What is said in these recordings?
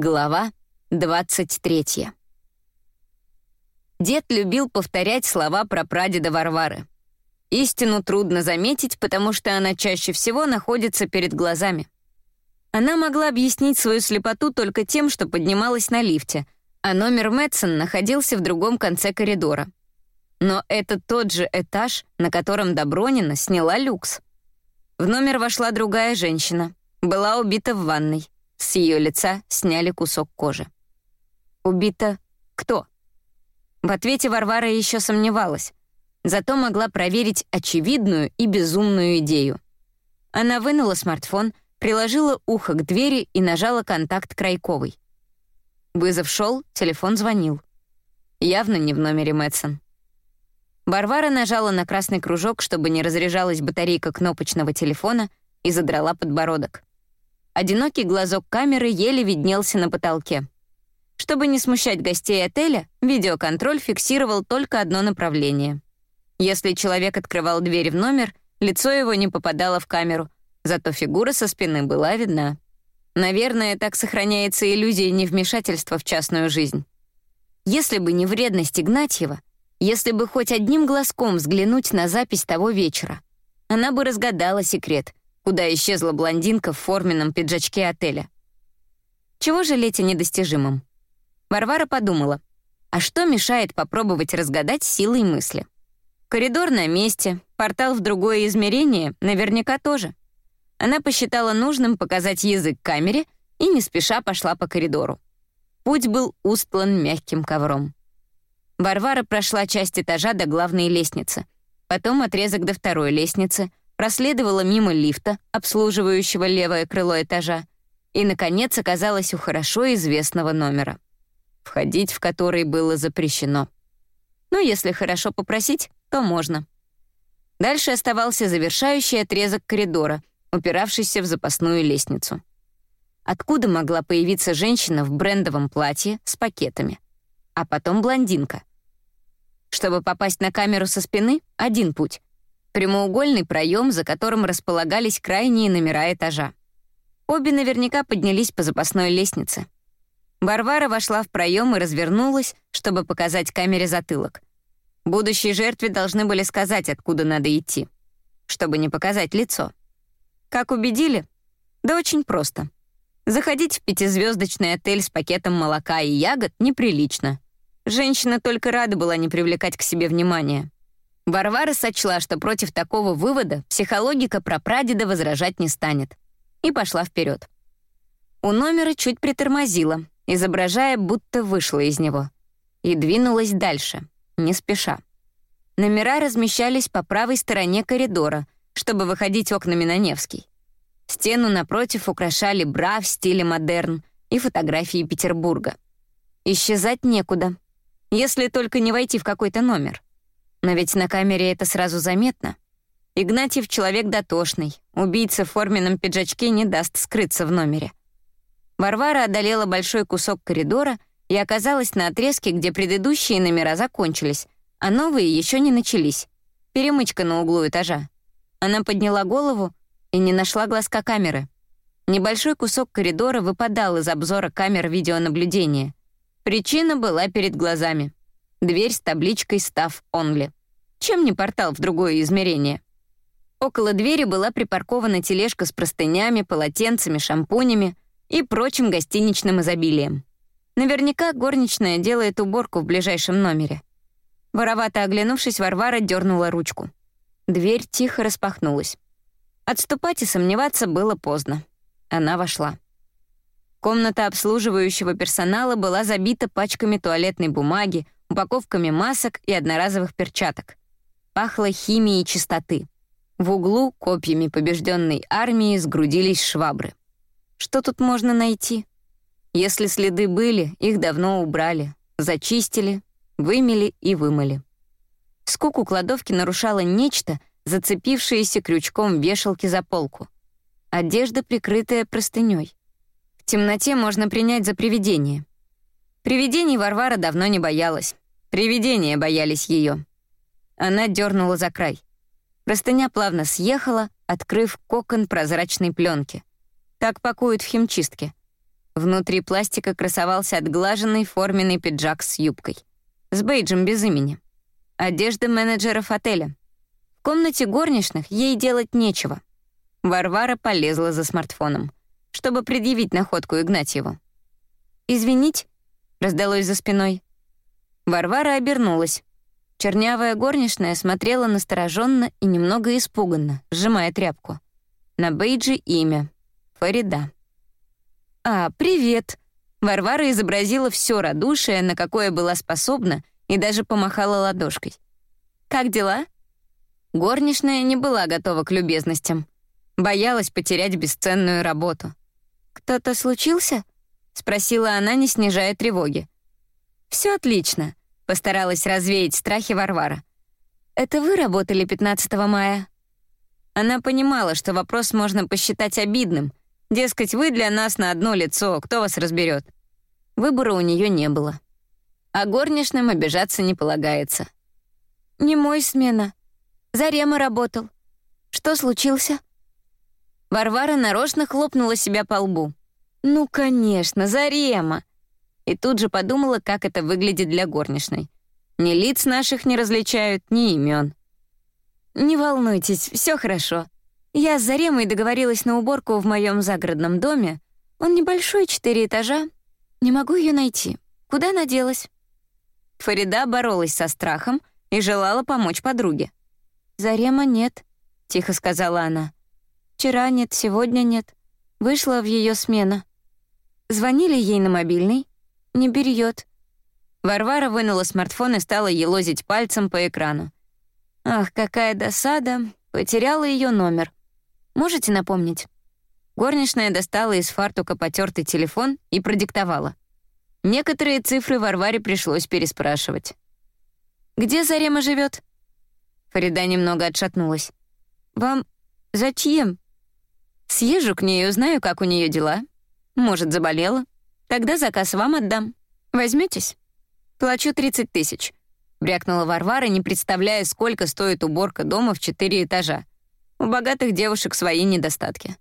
Глава 23. Дед любил повторять слова про прадеда Варвары. Истину трудно заметить, потому что она чаще всего находится перед глазами. Она могла объяснить свою слепоту только тем, что поднималась на лифте, а номер Мэтсон находился в другом конце коридора. Но это тот же этаж, на котором Добронина сняла люкс. В номер вошла другая женщина, была убита в ванной. С ее лица сняли кусок кожи. Убита кто? В ответе Варвара еще сомневалась, зато могла проверить очевидную и безумную идею. Она вынула смартфон, приложила ухо к двери и нажала контакт Крайковой. Вызов шел, телефон звонил. Явно не в номере Мэтсон. Варвара нажала на красный кружок, чтобы не разряжалась батарейка кнопочного телефона, и задрала подбородок. Одинокий глазок камеры еле виднелся на потолке. Чтобы не смущать гостей отеля, видеоконтроль фиксировал только одно направление. Если человек открывал дверь в номер, лицо его не попадало в камеру, зато фигура со спины была видна. Наверное, так сохраняется иллюзия невмешательства в частную жизнь. Если бы не вредность Игнатьева, если бы хоть одним глазком взглянуть на запись того вечера, она бы разгадала секрет, куда исчезла блондинка в форменном пиджачке отеля. Чего жалеть о недостижимом? Варвара подумала, а что мешает попробовать разгадать силой мысли? Коридор на месте, портал в другое измерение наверняка тоже. Она посчитала нужным показать язык камере и не спеша пошла по коридору. Путь был устлан мягким ковром. Варвара прошла часть этажа до главной лестницы, потом отрезок до второй лестницы, проследовала мимо лифта, обслуживающего левое крыло этажа, и, наконец, оказалась у хорошо известного номера, входить в который было запрещено. Но если хорошо попросить, то можно. Дальше оставался завершающий отрезок коридора, упиравшийся в запасную лестницу. Откуда могла появиться женщина в брендовом платье с пакетами? А потом блондинка. Чтобы попасть на камеру со спины — один путь прямоугольный проем, за которым располагались крайние номера этажа. Обе наверняка поднялись по запасной лестнице. Варвара вошла в проем и развернулась, чтобы показать камере затылок. Будущей жертве должны были сказать, откуда надо идти, чтобы не показать лицо. Как убедили? Да очень просто. Заходить в пятизвездочный отель с пакетом молока и ягод неприлично. Женщина только рада была не привлекать к себе внимания. Варвара сочла, что против такого вывода психологика про прадеда возражать не станет, и пошла вперед. У номера чуть притормозила, изображая, будто вышла из него, и двинулась дальше, не спеша. Номера размещались по правой стороне коридора, чтобы выходить окнами на Невский. Стену напротив украшали бра в стиле модерн и фотографии Петербурга. Исчезать некуда, если только не войти в какой-то номер — но ведь на камере это сразу заметно. Игнатьев человек дотошный, убийца в форменном пиджачке не даст скрыться в номере. Варвара одолела большой кусок коридора и оказалась на отрезке, где предыдущие номера закончились, а новые еще не начались. Перемычка на углу этажа. Она подняла голову и не нашла глазка камеры. Небольшой кусок коридора выпадал из обзора камер видеонаблюдения. Причина была перед глазами. Дверь с табличкой «Став Онли». Чем не портал в другое измерение? Около двери была припаркована тележка с простынями, полотенцами, шампунями и прочим гостиничным изобилием. Наверняка горничная делает уборку в ближайшем номере. Воровато оглянувшись, Варвара дернула ручку. Дверь тихо распахнулась. Отступать и сомневаться было поздно. Она вошла. Комната обслуживающего персонала была забита пачками туалетной бумаги, упаковками масок и одноразовых перчаток. Пахло химией чистоты. В углу копьями побежденной армии сгрудились швабры. Что тут можно найти? Если следы были, их давно убрали, зачистили, вымели и вымыли. Скуку кладовки нарушало нечто, зацепившееся крючком вешалки за полку. Одежда, прикрытая простыней. В темноте можно принять за привидение. Привидений Варвара давно не боялась. Привидения боялись ее. Она дернула за край. Простыня плавно съехала, открыв кокон прозрачной пленки. Так пакуют в химчистке. Внутри пластика красовался отглаженный форменный пиджак с юбкой. С бейджем без имени. Одежда менеджеров отеля. В комнате горничных ей делать нечего. Варвара полезла за смартфоном, чтобы предъявить находку Игнатьеву. «Извинить?» — раздалось за спиной. Варвара обернулась. Чернявая горничная смотрела настороженно и немного испуганно, сжимая тряпку. На бейджи имя — Фарида. «А, привет!» Варвара изобразила все радушие, на какое была способна, и даже помахала ладошкой. «Как дела?» Горничная не была готова к любезностям. Боялась потерять бесценную работу. «Кто-то случился?» — спросила она, не снижая тревоги. Все отлично», — постаралась развеять страхи Варвара. «Это вы работали 15 мая?» Она понимала, что вопрос можно посчитать обидным. Дескать, вы для нас на одно лицо, кто вас разберет. Выбора у нее не было. А горничным обижаться не полагается. «Не мой смена. Зарема работал. Что случился?» Варвара нарочно хлопнула себя по лбу. «Ну, конечно, Зарема!» И тут же подумала, как это выглядит для горничной. Ни лиц наших не различают, ни имен. «Не волнуйтесь, все хорошо. Я с Заремой договорилась на уборку в моем загородном доме. Он небольшой, четыре этажа. Не могу ее найти. Куда она делась?» Фарида боролась со страхом и желала помочь подруге. «Зарема нет», — тихо сказала она. «Вчера нет, сегодня нет. Вышла в ее смена. Звонили ей на мобильный. Не берет. Варвара вынула смартфон и стала елозить пальцем по экрану. «Ах, какая досада! Потеряла ее номер. Можете напомнить?» Горничная достала из фартука потертый телефон и продиктовала. Некоторые цифры Варваре пришлось переспрашивать. «Где Зарема живет? Фарида немного отшатнулась. «Вам зачем?» «Съезжу к ней и узнаю, как у нее дела. Может, заболела. Тогда заказ вам отдам. Возьметесь? Плачу 30 тысяч». Брякнула Варвара, не представляя, сколько стоит уборка дома в четыре этажа. У богатых девушек свои недостатки.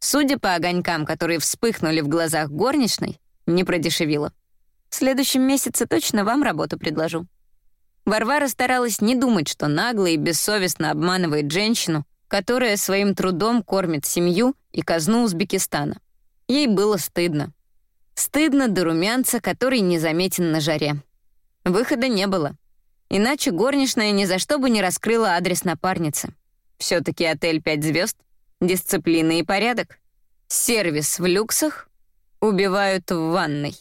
Судя по огонькам, которые вспыхнули в глазах горничной, не продешевила. В следующем месяце точно вам работу предложу». Варвара старалась не думать, что нагло и бессовестно обманывает женщину, которая своим трудом кормит семью и казну Узбекистана. Ей было стыдно. Стыдно до румянца, который не заметен на жаре. Выхода не было. Иначе горничная ни за что бы не раскрыла адрес напарницы. все таки отель «Пять звезд», дисциплина и порядок. Сервис в люксах убивают в ванной.